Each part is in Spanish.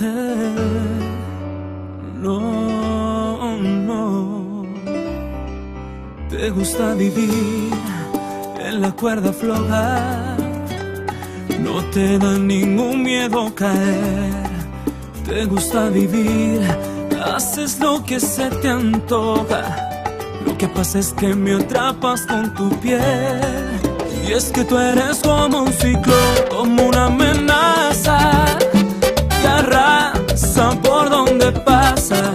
Eh, no, no. Te gusta vivir en la cuerda floja. No te da ningún miedo caer. Te gusta vivir, haces lo que se te antoja. Lo que pasa es que me atrapas con tu piel. Y es que tú eres como un ciclo, como una amenaza la raza por donde pasa.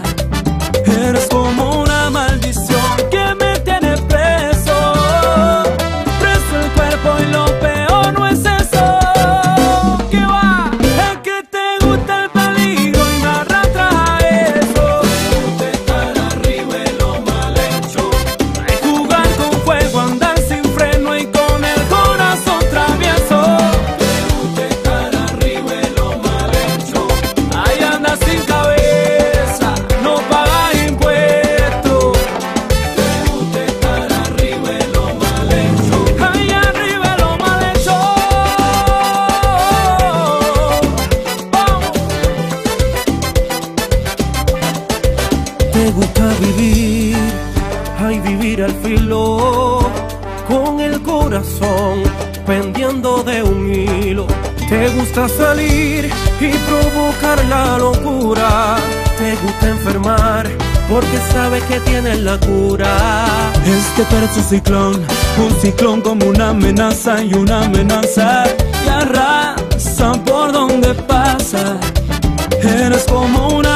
sabe que tiene la cura. Este parece un ciclón, un ciclón como una amenaza y una amenaza. Y arrasa por donde pasa. Eres como una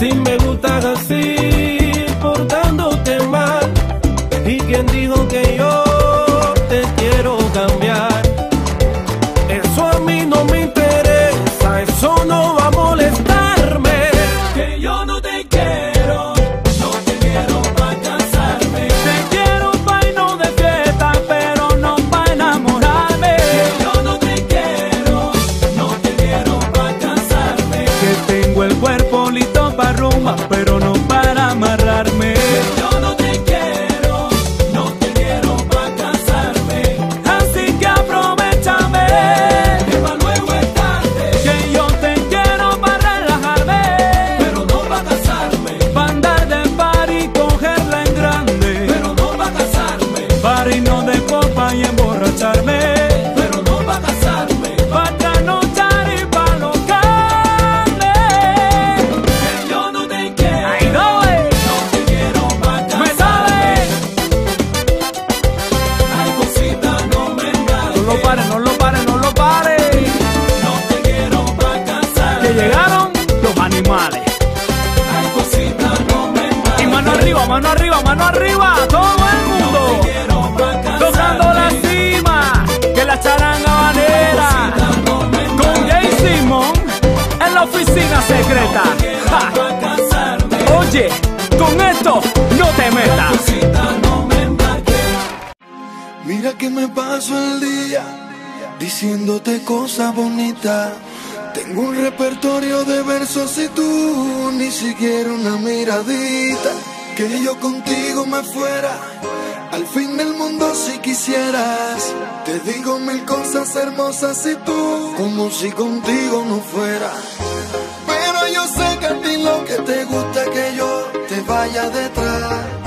Si me contigo me fuera al fin del mundo si quisieras. Te digo mil cosas hermosas y tú, como si contigo no fuera. Pero yo sé que a ti lo que te gusta es que yo te vaya detrás.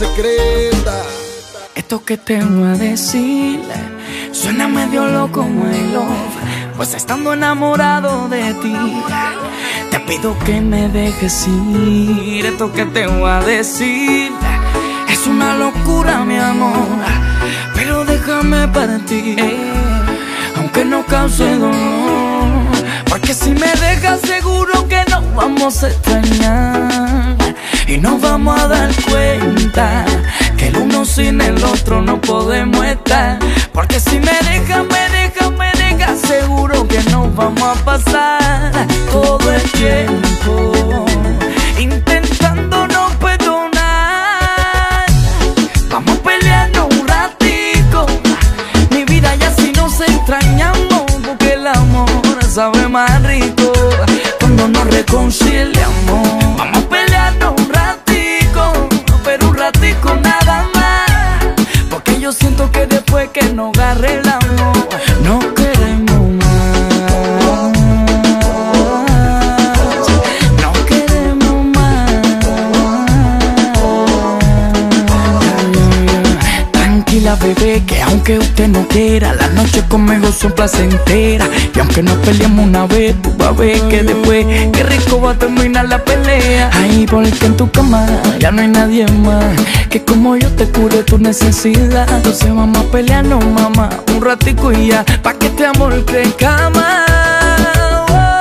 Secreta. Esto que te voy a decir suena medio loco, my love. Pues estando enamorado de ti, te pido que me dejes ir. Esto que te voy a decir es una locura, mi amor. Pero déjame partir, aunque no cause dolor. Porque si me dejas, seguro que nos vamos a extrañar. Y nos vamos a dar cuenta que el uno sin el otro no podemos estar. Porque si me dejas, me dejas, me dejas, seguro que nos vamos a pasar todo el tiempo sabe más rico cuando nos reconciliamos. Vamos peleando un ratico, pero un ratico nada más, porque yo siento que después que nos agarre Que aunque usted no quiera, las noches conmigo son placenteras. Y aunque nos peleamos una vez, tú vas a ver que después, qué rico va a terminar la pelea. Ay, porque en tu cama ya no hay nadie más. Que como yo te cure tu necesidad. Entonces vamos a pelearnos, mamá, un ratico y ya, pa' que este amor crezca más. Oh.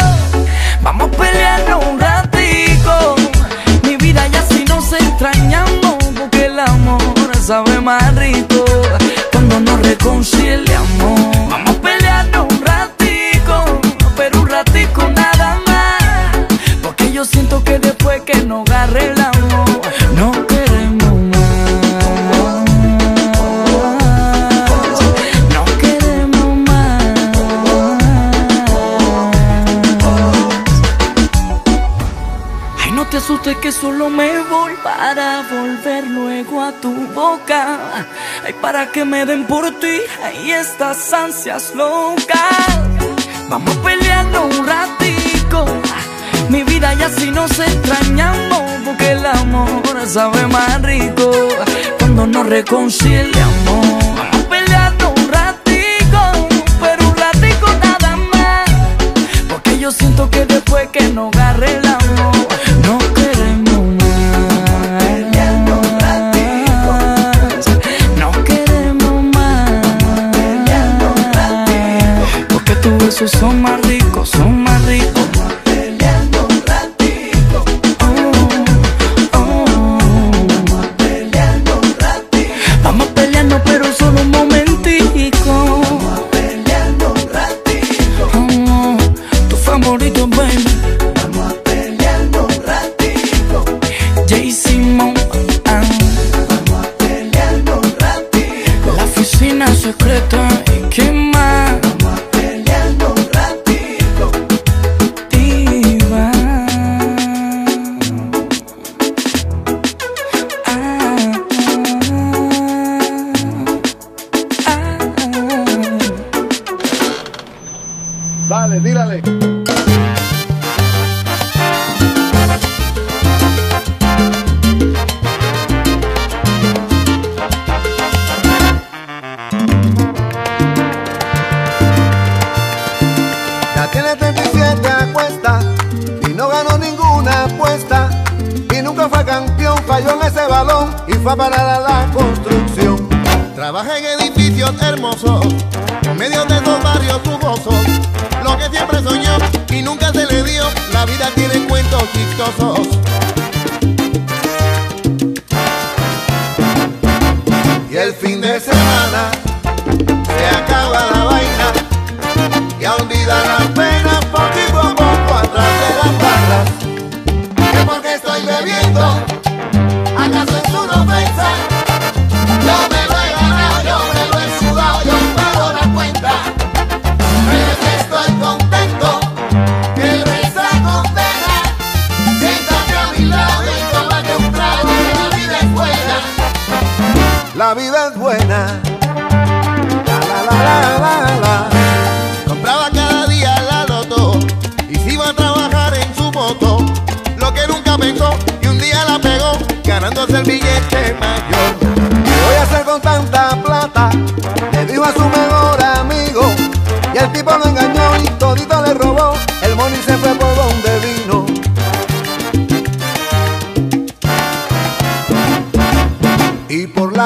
Vamos peleando un ratico Mi vida ya si nos extrañamos Porque el amor sabe más que solo me voy para volver luego a tu boca. Ay, para que me den por ti, ay, estas ansias locas. Vamos peleando un ratico. Mi vida ya si nos extrañamos, porque el amor sabe más rico cuando nos reconciliamos.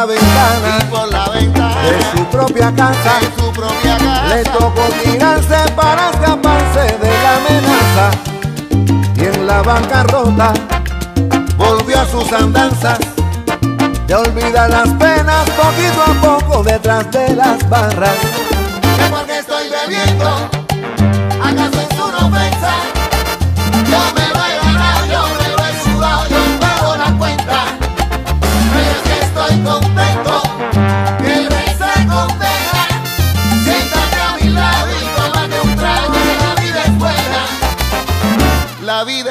ventana, de, su propia casa, le tocó tirarse para escaparse de la amenaza. Y en la bancarrota volvió a sus andanzas, de olvidar las penas poquito a poco detrás de las barras. Que estoy bebiendo, acaso es una ofensa,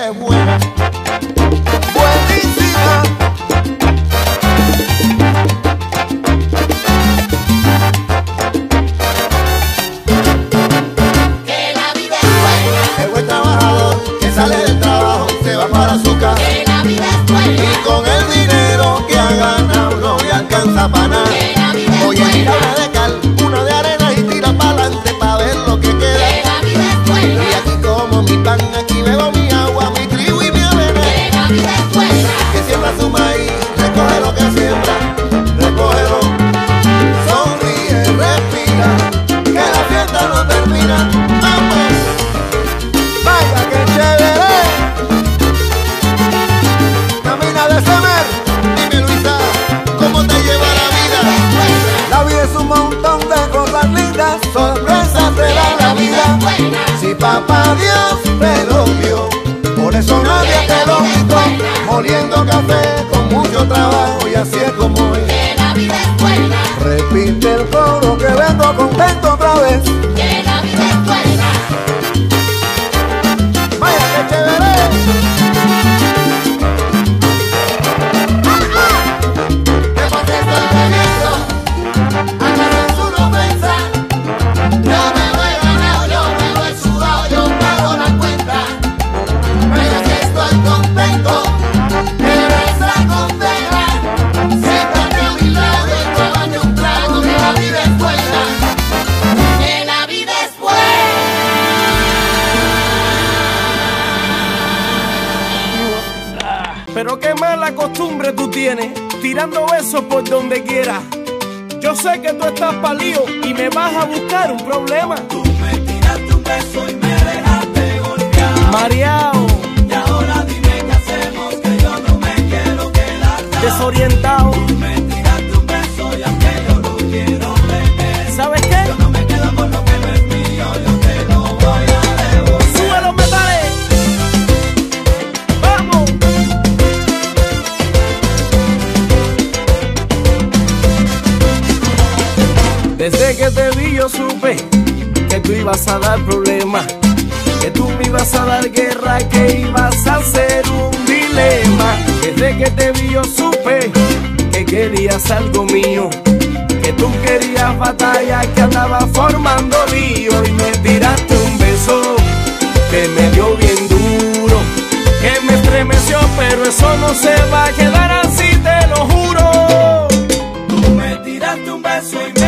gente buena. buena. para Dios, vio. Por eso nadie te lo quitó, moliendo café con mucho trabajo y así es como es. Que la vida es buena. Repite el coro que vengo contento otra vez. tú estás palío y me vas a buscar un problema. Tú me tiraste un beso y me dejaste golpeado. Mareado. Y ahora dime qué hacemos que yo no me quiero quedar. Desorientado. tú ibas a dar problemas, que tú me ibas a dar guerra, que ibas a hacer un dilema. Desde que te vi yo supe que querías algo mío, que tú querías batalla, que andaba formando lío y me tiraste un beso que me dio bien duro, que me estremeció, pero eso no se va a quedar así, te lo juro. Tú me tiraste un beso y me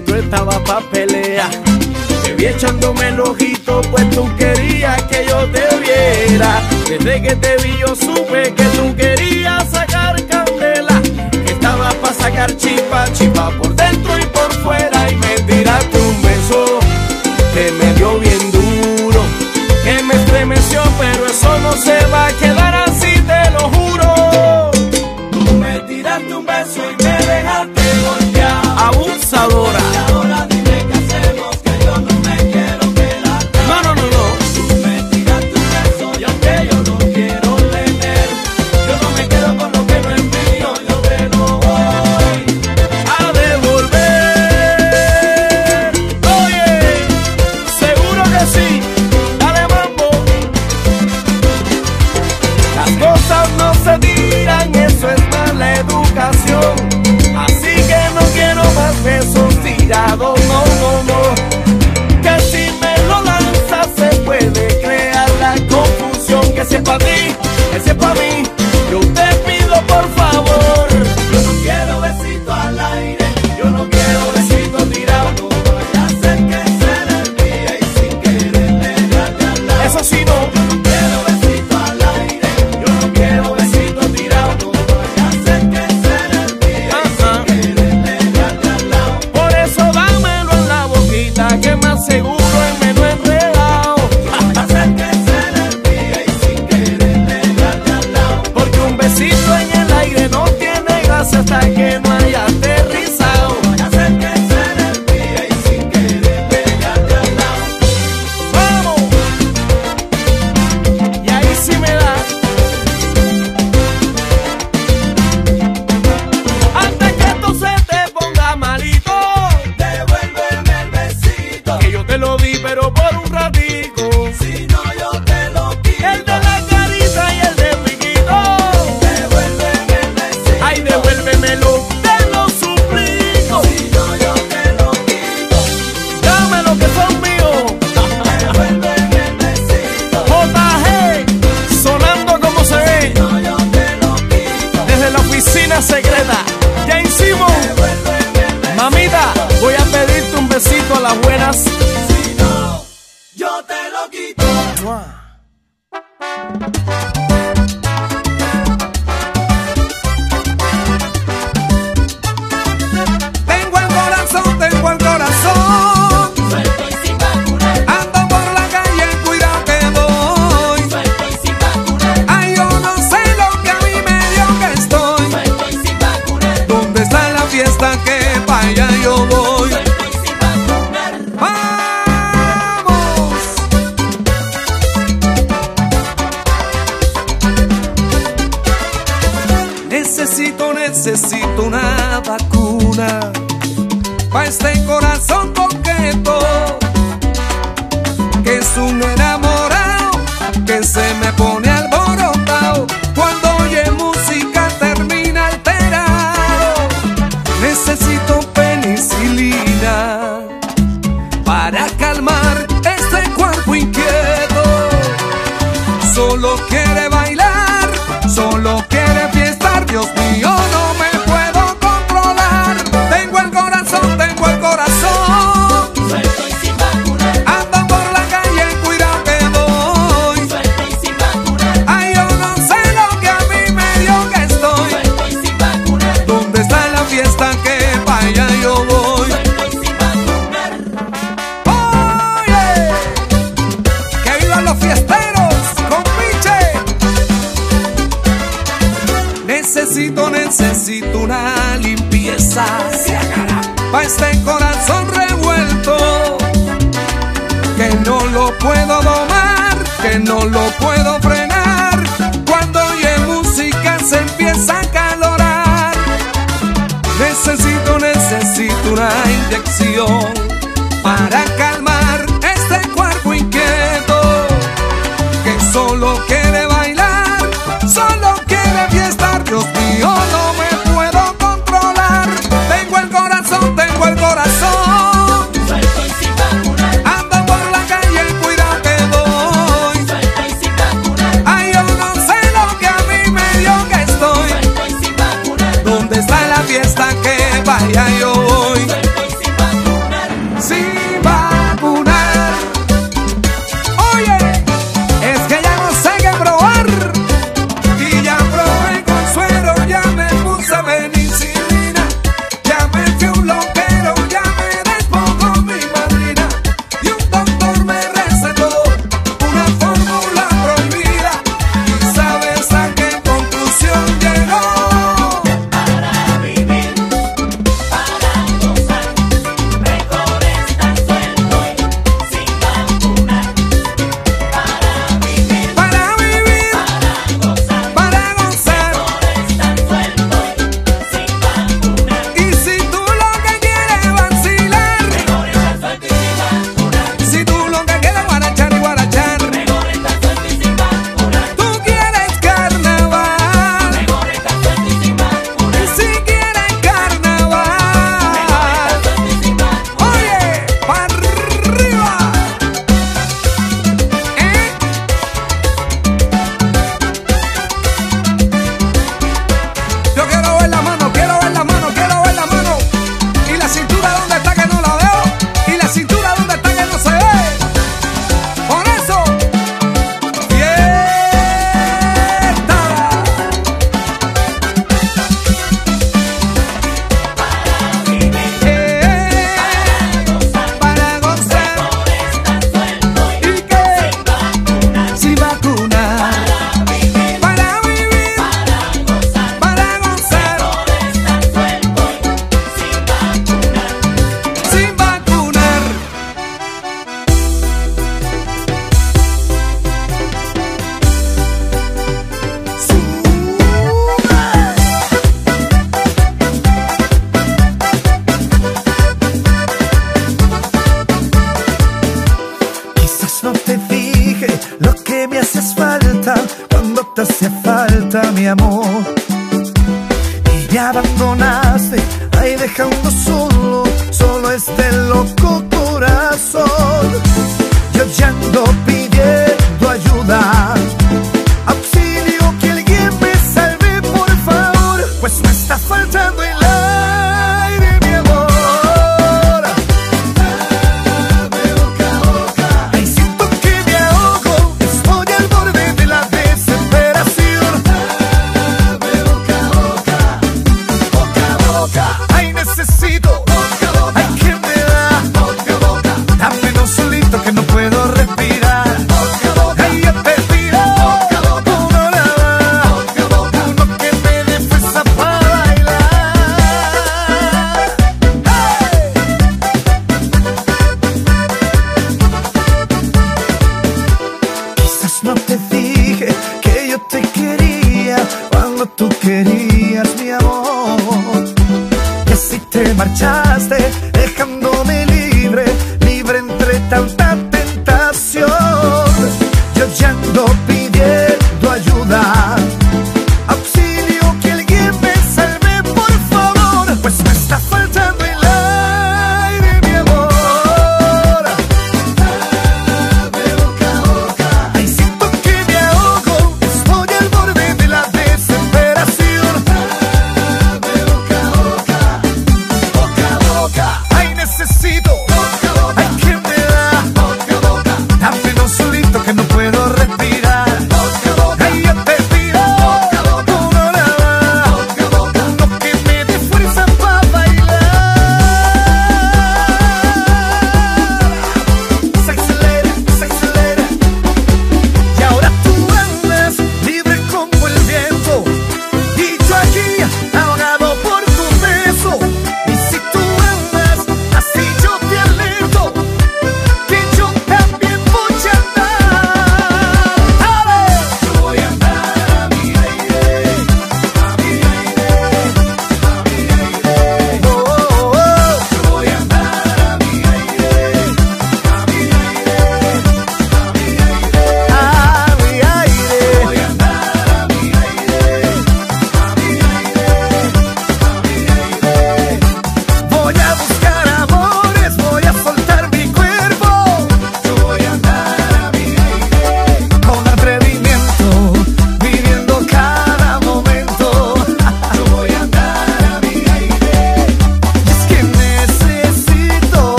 que tú estabas pa' pelea. Te vi echándome el ojito, pues tú querías que yo te viera. Desde que te vi yo supe que tú querías sacar candela. Que estabas pa' sacar chipa, chipa por dentro y por fuera. Y me tiraste un beso que me dio bien duro. Que me estremeció, pero eso no se va a quedar. no lo puedo frenar. Cuando oye música se empieza a calorar. Necesito, necesito una inyección para que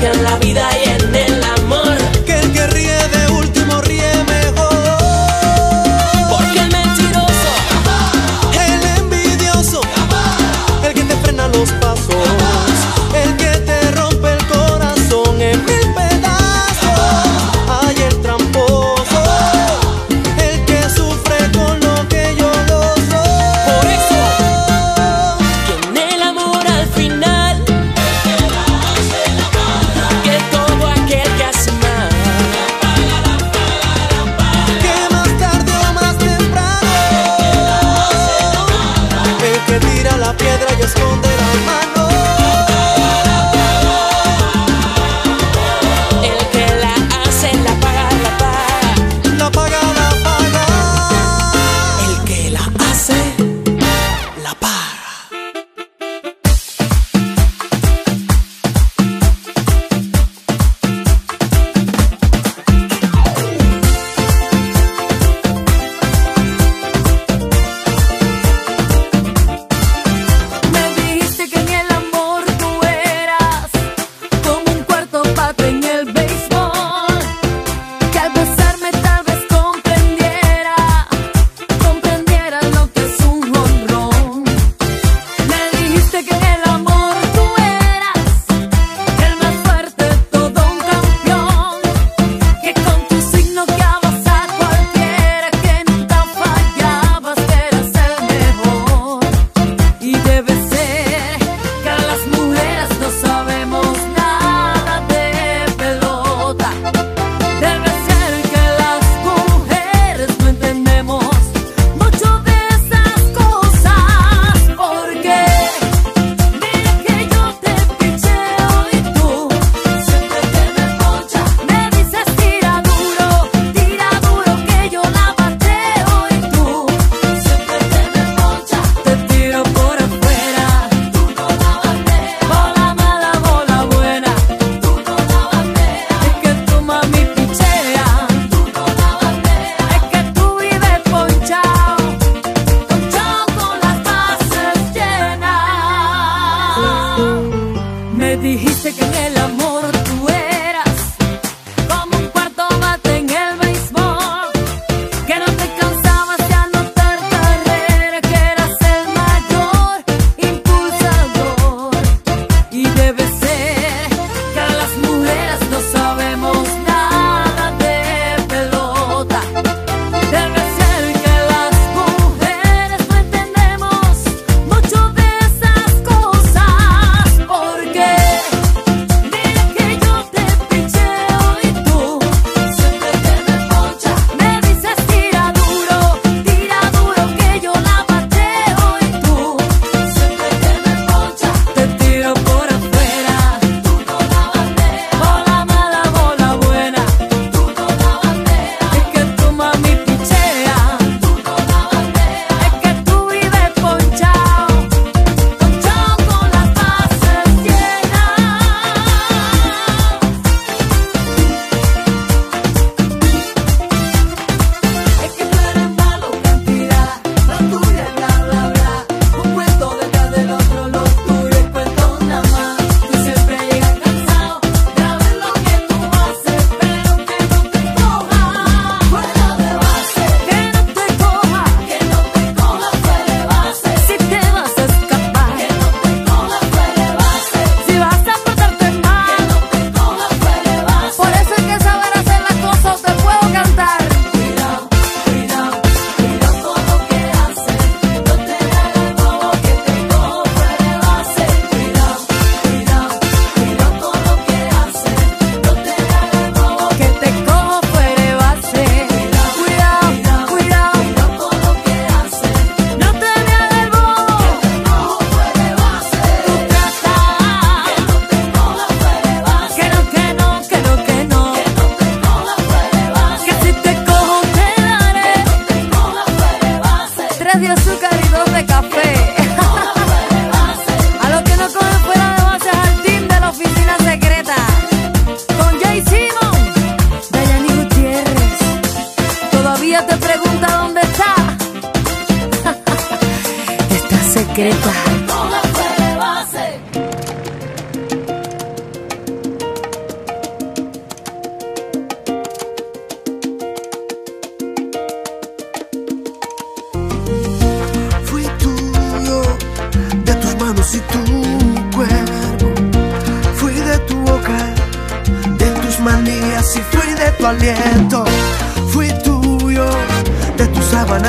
can love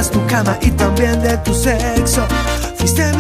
sábanas, tu cama y también de tu sexo. Fuiste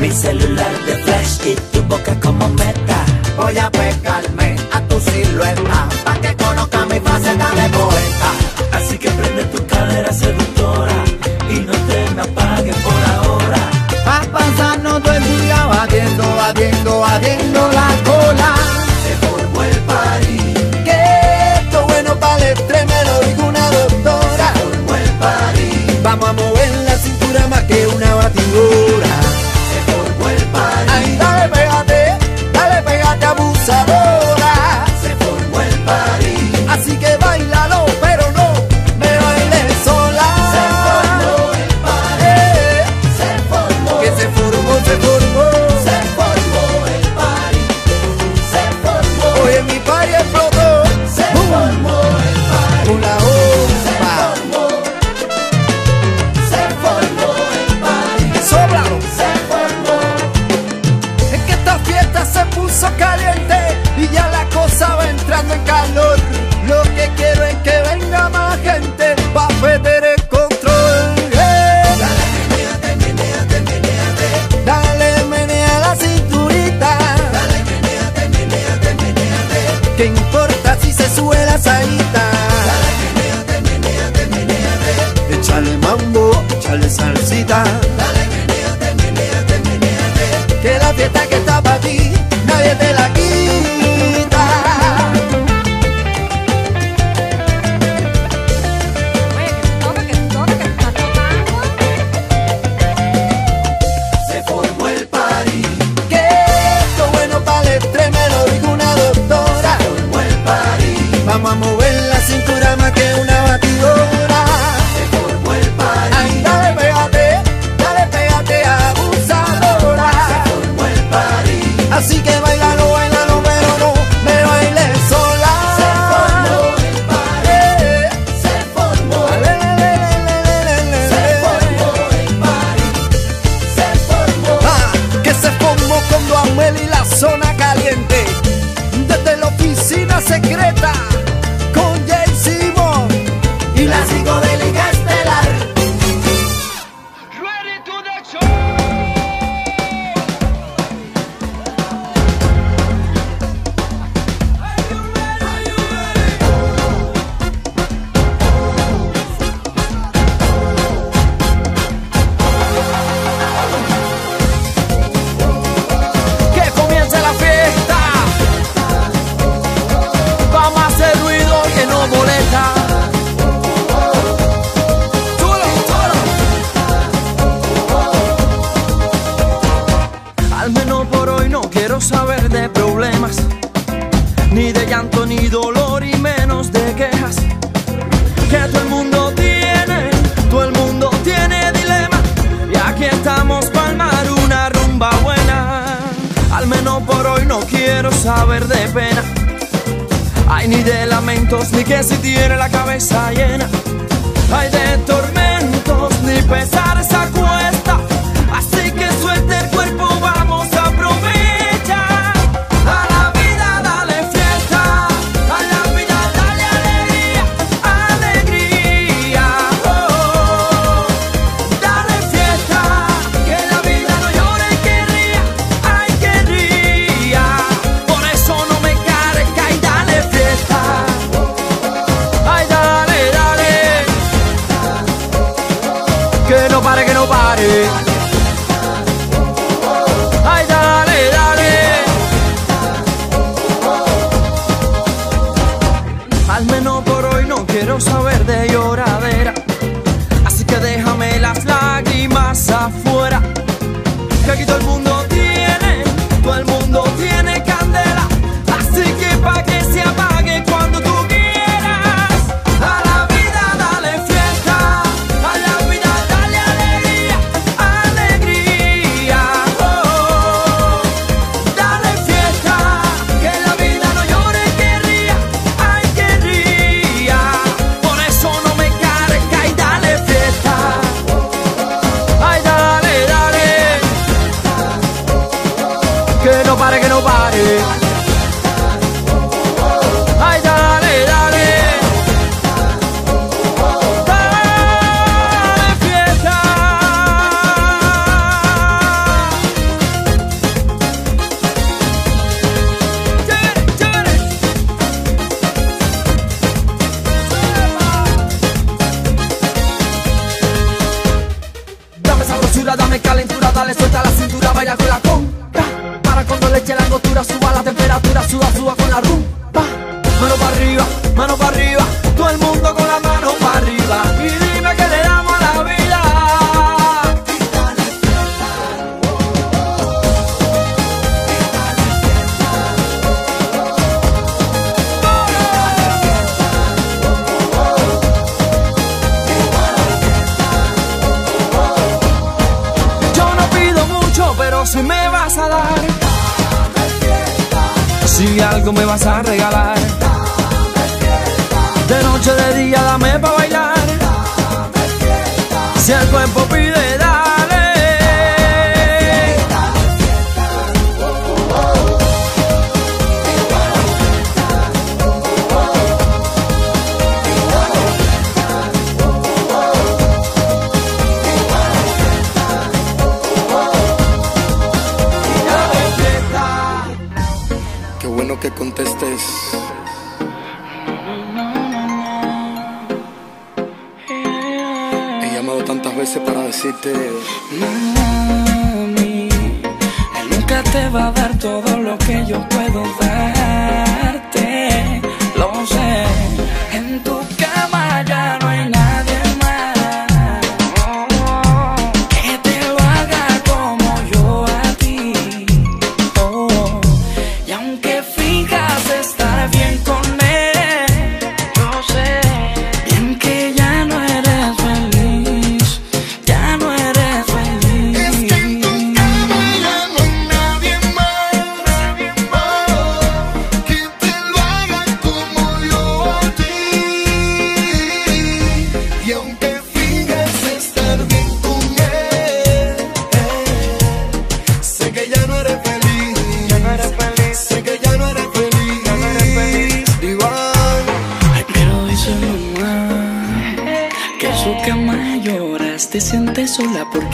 Mi celular de flash y tu boca como meta. Voy a pegarme a tu silueta, pa' que conozca mi faceta de poeta. Así que prende tu cadera, se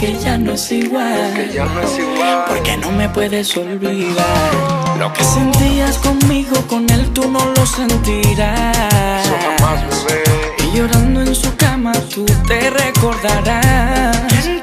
que ya no es igual. Porque no me puedes olvidar. Lo que sentías conmigo, con él tú no lo sentirás. Y llorando en su cama tú te recordarás.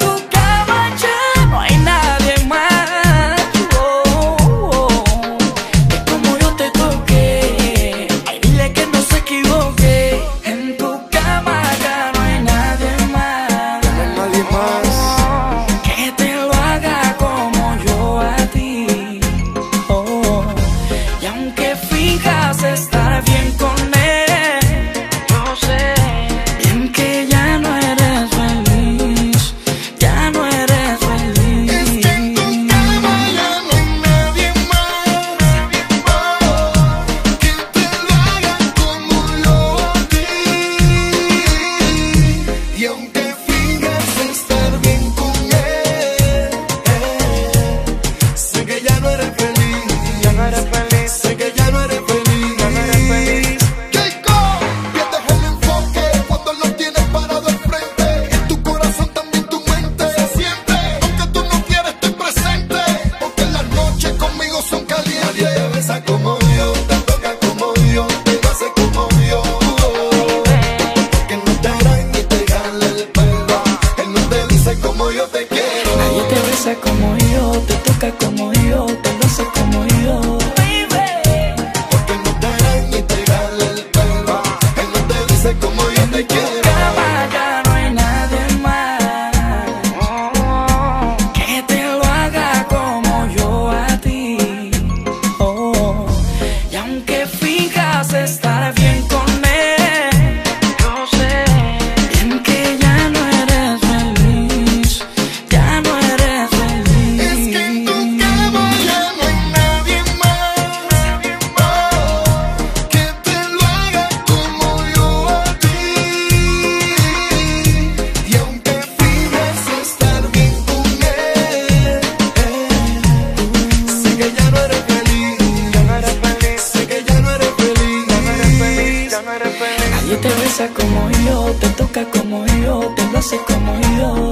Nadie te besa como yo, te toca como yo, te lo hace como yo.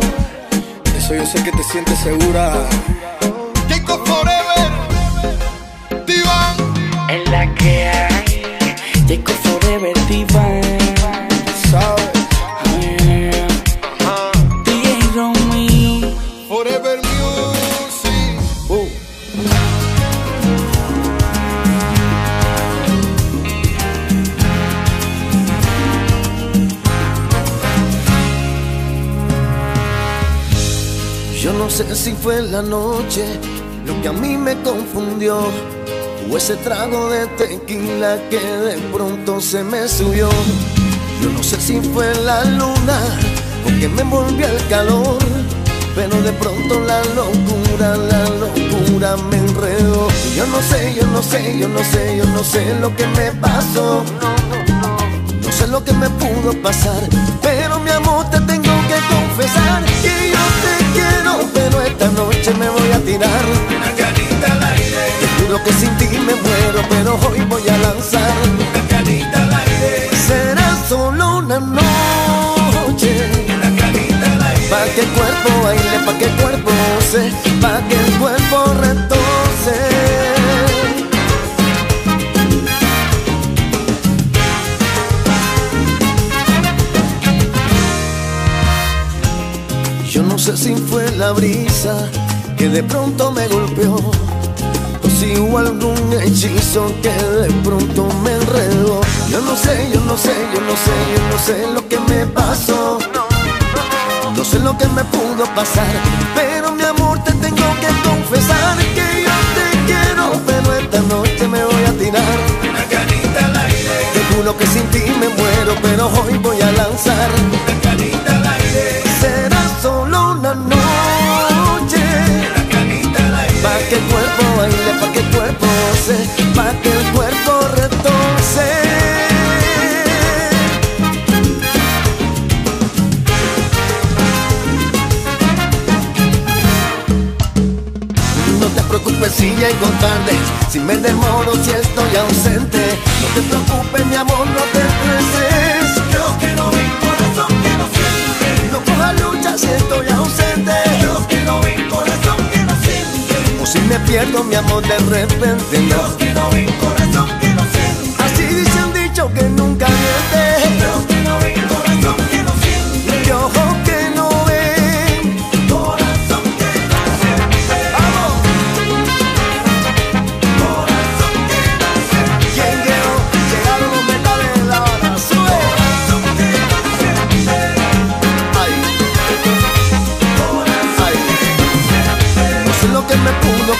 Eso yo sé que te sientes segura. Jacob Forever, Divan. En la que hay, Jacob Forever, Divan. si fue la noche lo que a mí me confundió. O ese trago de tequila que de pronto se me subió. Yo no sé si fue la luna o que me envolvió el calor. Pero de pronto la locura, la locura me enredó. Yo no sé, yo no sé, yo no sé, yo no sé lo que me pasó. No sé lo que me pudo pasar, pero mi amor te tengo que confesar pero esta noche me voy a tirar. Una canita al aire. Te juro que sin ti me muero, pero hoy voy a lanzar. Una canita al aire. Será solo una noche. Una canita al aire. Pa' que el cuerpo baile, pa' que el cuerpo se, pa' que el cuerpo si fue la brisa que de pronto me golpeó o si hubo algún hechizo que de pronto me enredó. Yo no sé, yo no sé, yo no sé, yo no sé lo que me pasó. No sé lo que me pudo pasar, pero mi amor te tengo que confesar que yo te quiero, pero esta noche me voy a tirar. Una canita al aire. Te juro que sin ti me muero, pero hoy voy a lanzar. Si llego tarde, si me demoro, si estoy ausente. No te preocupes, mi amor, no te estreses. Yo que no corazón que no siente. No coja lucha si estoy ausente. Yo que no corazón que no siente. O si me pierdo, mi amor, de repente. No. Yo que no corazón que no siente. Así dice un dicho que nunca miente.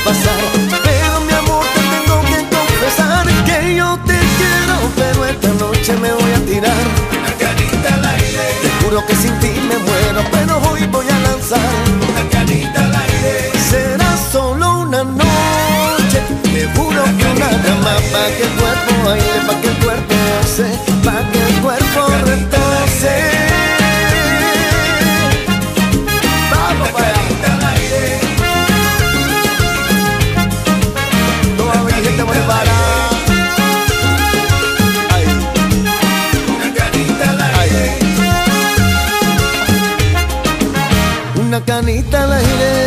Pasar, pero mi amor te tengo que confesar que yo te quiero, pero esta noche me voy a tirar. Una canita al aire. Te juro que sin ti me muero, pero hoy voy a lanzar. Una canita al aire. Será solo una noche. Te juro que una cama pa' que el cuerpo baile, pa' que el canita al aire.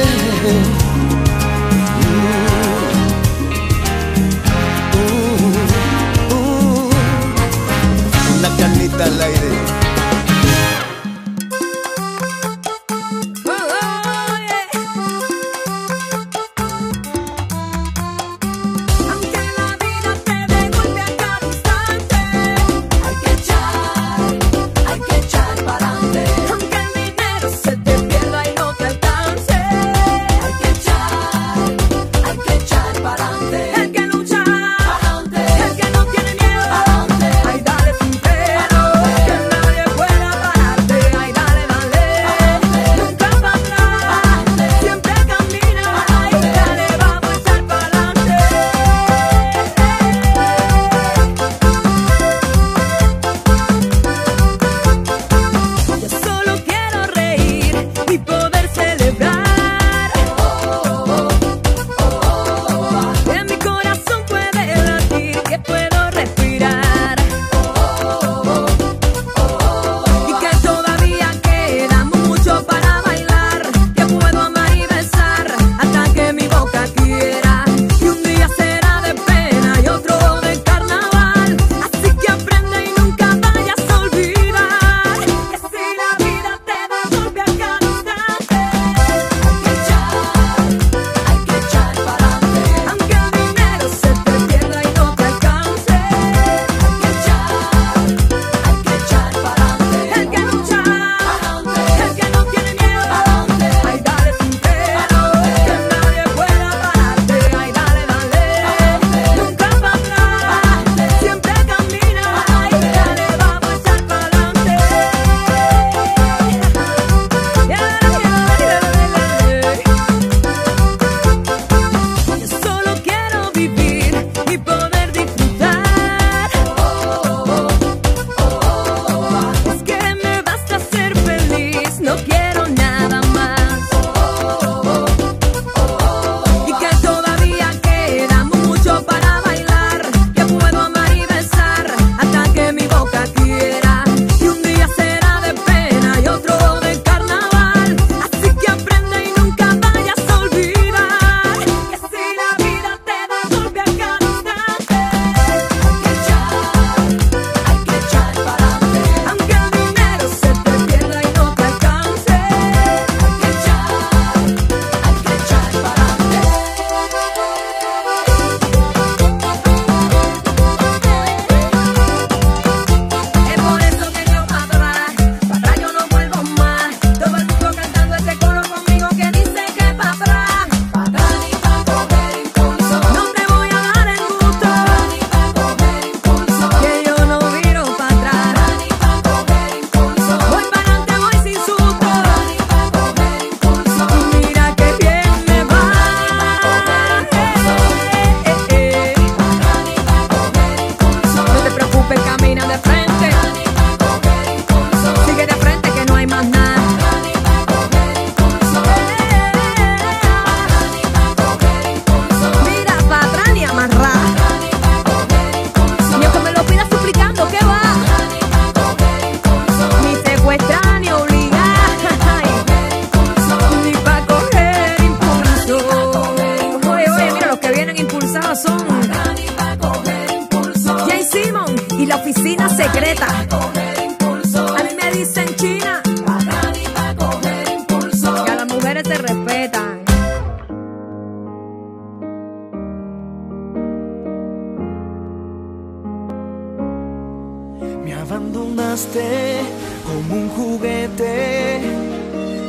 Me abandonaste como un juguete,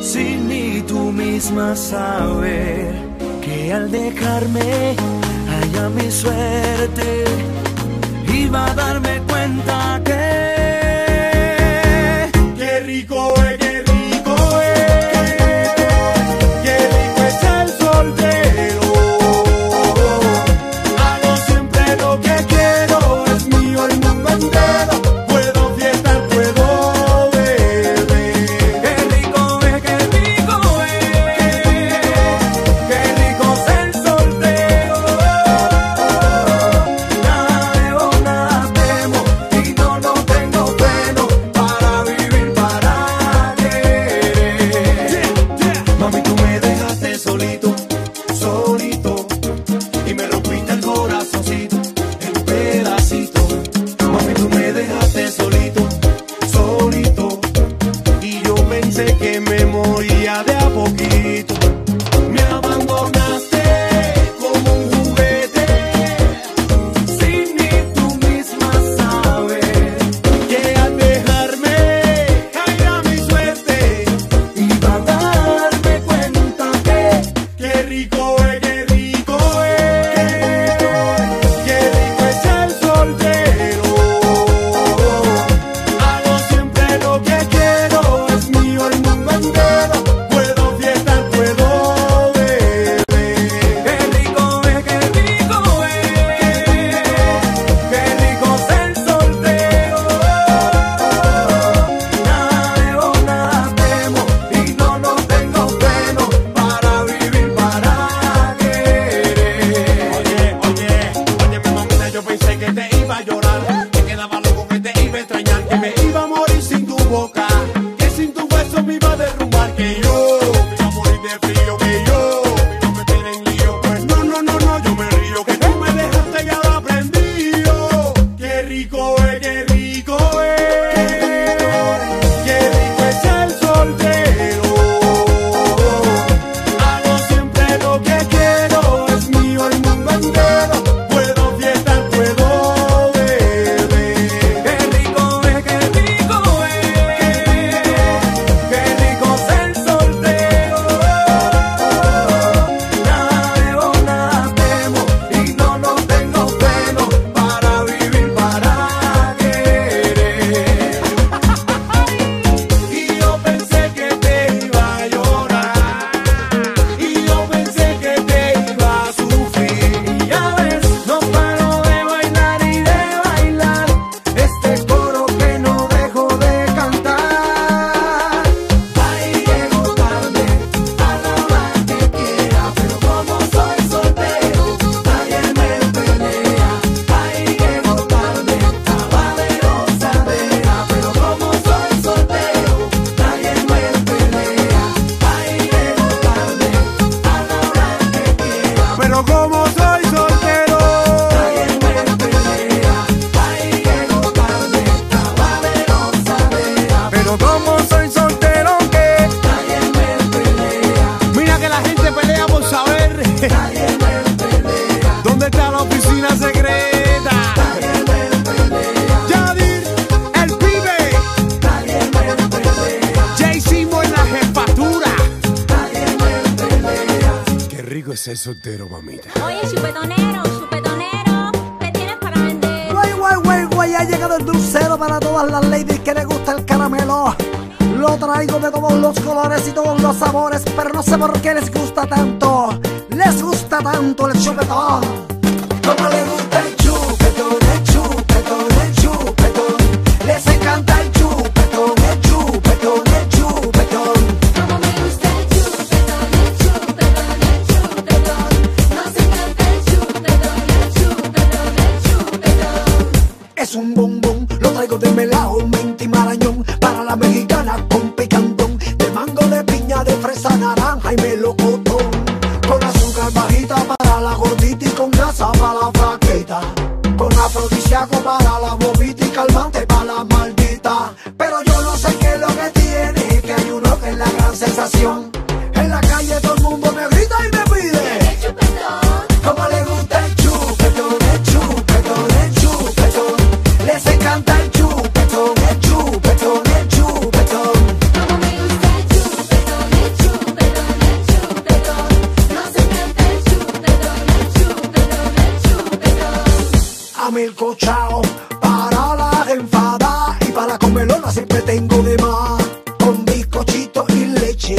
sin ni tú misma saber que al dejarme allá mi suerte. Iba a darme cuenta que soltero, mamita. Oye, chupetonero, chupetonero, ¿qué tienes para vender? Guay, guay, guay, guay, ha llegado el dulcero para todas las ladies que les gusta el caramelo. Lo traigo de todos los colores y todos los sabores, pero no sé por qué les gusta tanto. Les gusta tanto el chupetón. el para las enfadadas y para comelonas siempre tengo de más. Con bizcochito y leche,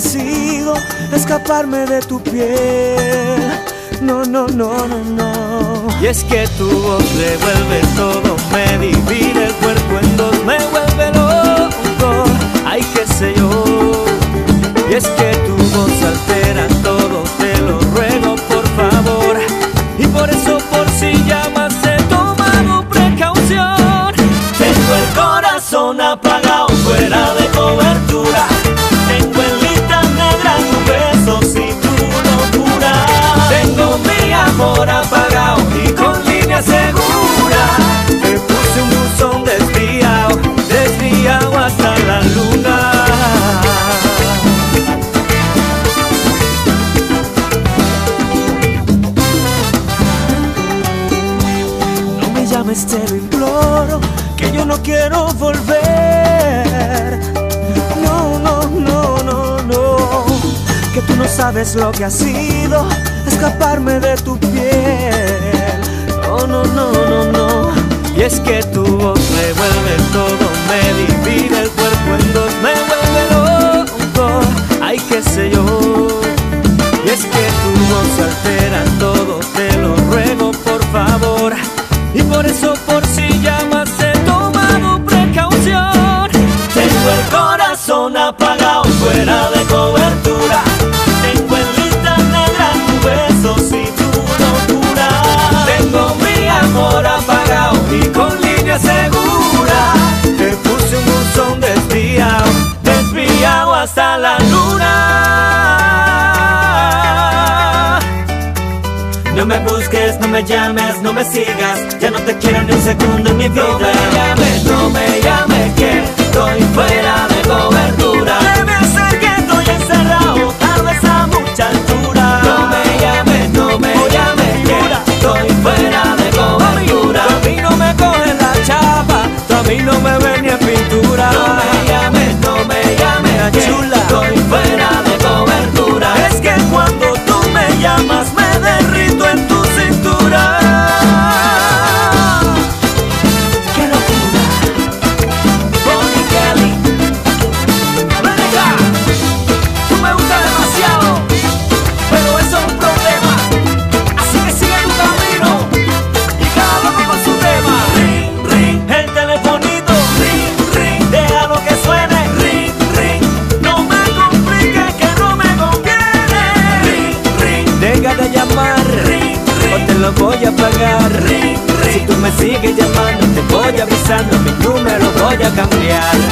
sido escaparme de tu piel. No, no, no, no, no. Y es que tu voz devuelve todo, me divide el cuerpo en dos, me vuelve loco. Ay, qué sé yo. Y es que yo no quiero volver. No, no, no, no, no. Que tú no sabes lo que ha sido escaparme de tu piel. No, no, no, no, no. Y es que tu voz me vuelve todo, me divide el cuerpo en dos, me vuelve loco. Ay, qué sé yo. Tengo el corazón apagado, fuera de cobertura. Tengo en lista negra tu beso si tu locura. Tengo mi amor apagado y con línea segura. Te puse un buzón desviado, desviado hasta la luna. No me busques, no me llames, no me sigas. Ya no te quiero ni un segundo en mi vida. No me llames, no me llames estoy fuera de cobertura. llegar. Si tú me sigues llamando, te voy avisando, mi número voy a cambiar.